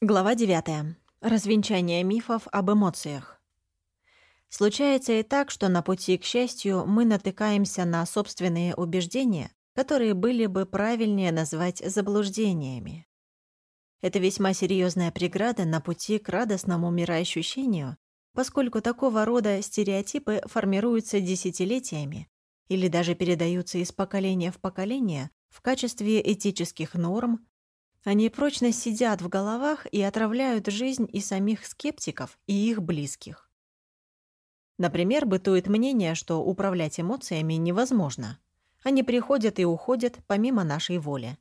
Глава 9. Развенчание мифов об эмоциях. Случается и так, что на пути к счастью мы натыкаемся на собственные убеждения, которые были бы правильнее назвать заблуждениями. Это весьма серьезная преграда на пути к радостному мироощущению, поскольку такого рода стереотипы формируются десятилетиями или даже передаются из поколения в поколение в качестве этических норм, они прочно сидят в головах и отравляют жизнь и самих скептиков, и их близких. Например, бытует мнение, что управлять эмоциями невозможно. Они приходят и уходят помимо нашей воли.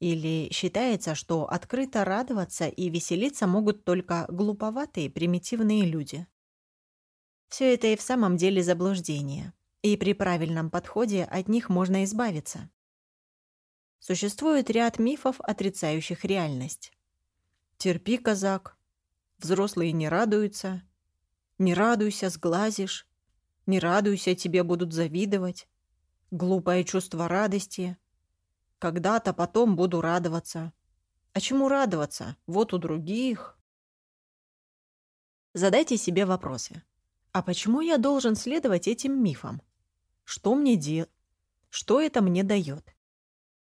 Или считается, что открыто радоваться и веселиться могут только глуповатые, примитивные люди. Все это и в самом деле заблуждение, и при правильном подходе от них можно избавиться. Существует ряд мифов, отрицающих реальность. «Терпи, казак», «Взрослые не радуются», «Не радуйся, сглазишь», «Не радуйся, тебе будут завидовать», «Глупое чувство радости», «Когда-то потом буду радоваться». А чему радоваться? Вот у других. Задайте себе вопросы. А почему я должен следовать этим мифам? Что мне делать? Что это мне дает?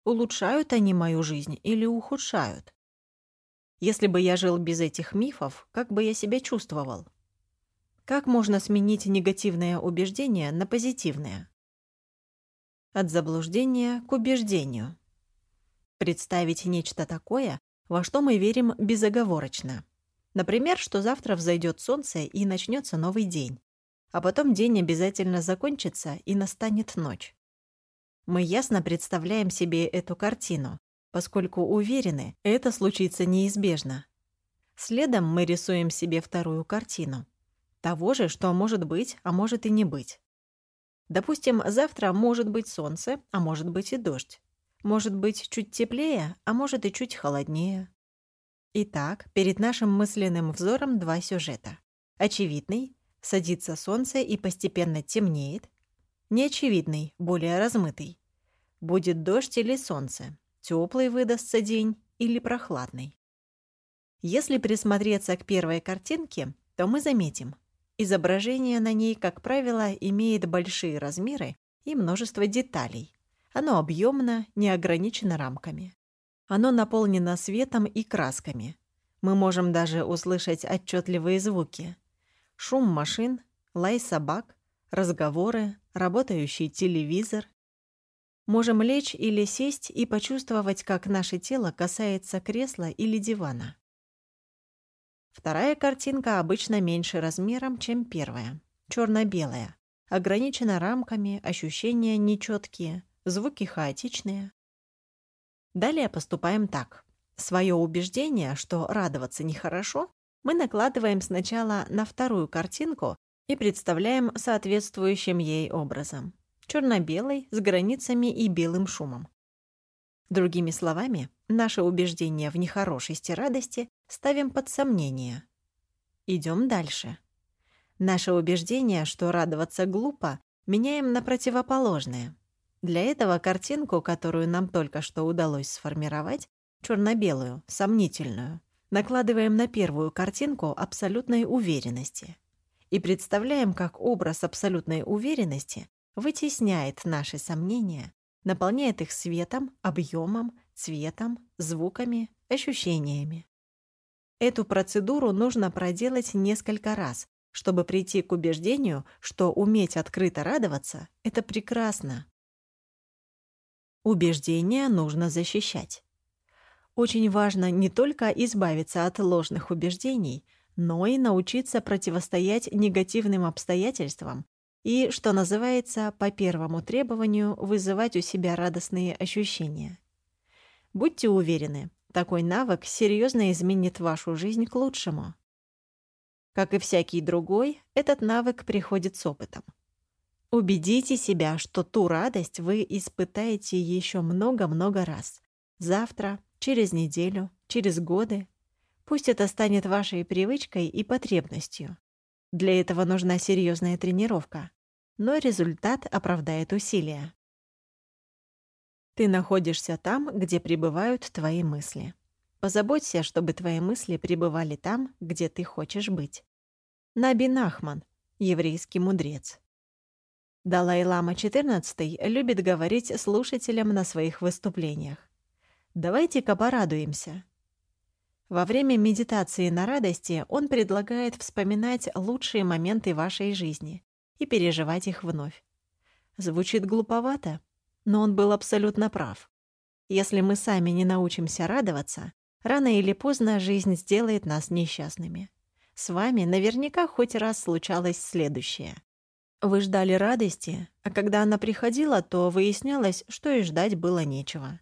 Улучшают они мою жизнь или ухудшают? Если бы я жил без этих мифов, как бы я себя чувствовал? Как можно сменить негативное убеждение на позитивное? От заблуждения к убеждению. Представить нечто такое, во что мы верим безоговорочно. Например, что завтра взойдет солнце и начнется новый день, а потом день обязательно закончится и настанет ночь. Мы ясно представляем себе эту картину, поскольку уверены, это случится неизбежно. Следом мы рисуем себе вторую картину. Того же, что может быть, а может и не быть. Допустим, завтра может быть солнце, а может быть и дождь. Может быть чуть теплее, а может и чуть холоднее. Итак, перед нашим мысленным взором два сюжета. Очевидный — садится солнце и постепенно темнеет, Неочевидный, более размытый. Будет дождь или солнце, теплый выдастся день или прохладный. Если присмотреться к первой картинке, то мы заметим, изображение на ней, как правило, имеет большие размеры и множество деталей. Оно объемно, не ограничено рамками. Оно наполнено светом и красками. Мы можем даже услышать отчетливые звуки. Шум машин, лай собак, разговоры, работающий телевизор. Можем лечь или сесть и почувствовать, как наше тело касается кресла или дивана. Вторая картинка обычно меньше размером, чем первая. Черно-белая. Ограничена рамками, ощущения нечеткие, звуки хаотичные. Далее поступаем так. Свое убеждение, что радоваться нехорошо, мы накладываем сначала на вторую картинку и представляем соответствующим ей образом. Черно-белый, с границами и белым шумом. Другими словами, наше убеждение в нехорошести радости ставим под сомнение. Идем дальше. Наше убеждение, что радоваться глупо, меняем на противоположное. Для этого картинку, которую нам только что удалось сформировать, черно-белую, сомнительную, накладываем на первую картинку абсолютной уверенности и представляем, как образ абсолютной уверенности вытесняет наши сомнения, наполняет их светом, объемом, цветом, звуками, ощущениями. Эту процедуру нужно проделать несколько раз, чтобы прийти к убеждению, что уметь открыто радоваться — это прекрасно. Убеждения нужно защищать. Очень важно не только избавиться от ложных убеждений — но и научиться противостоять негативным обстоятельствам и, что называется, по первому требованию вызывать у себя радостные ощущения. Будьте уверены, такой навык серьезно изменит вашу жизнь к лучшему. Как и всякий другой, этот навык приходит с опытом. Убедите себя, что ту радость вы испытаете еще много-много раз. Завтра, через неделю, через годы, Пусть это станет вашей привычкой и потребностью. Для этого нужна серьезная тренировка, но результат оправдает усилия. Ты находишься там, где пребывают твои мысли. Позаботься, чтобы твои мысли пребывали там, где ты хочешь быть. Наби Нахман, еврейский мудрец. Далай-лама XIV любит говорить слушателям на своих выступлениях. Давайте-ка порадуемся. Во время медитации на радости он предлагает вспоминать лучшие моменты вашей жизни и переживать их вновь. Звучит глуповато, но он был абсолютно прав. Если мы сами не научимся радоваться, рано или поздно жизнь сделает нас несчастными. С вами наверняка хоть раз случалось следующее. Вы ждали радости, а когда она приходила, то выяснялось, что и ждать было нечего.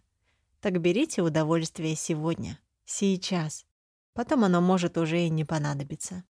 Так берите удовольствие сегодня, сейчас. Потом оно может уже и не понадобиться.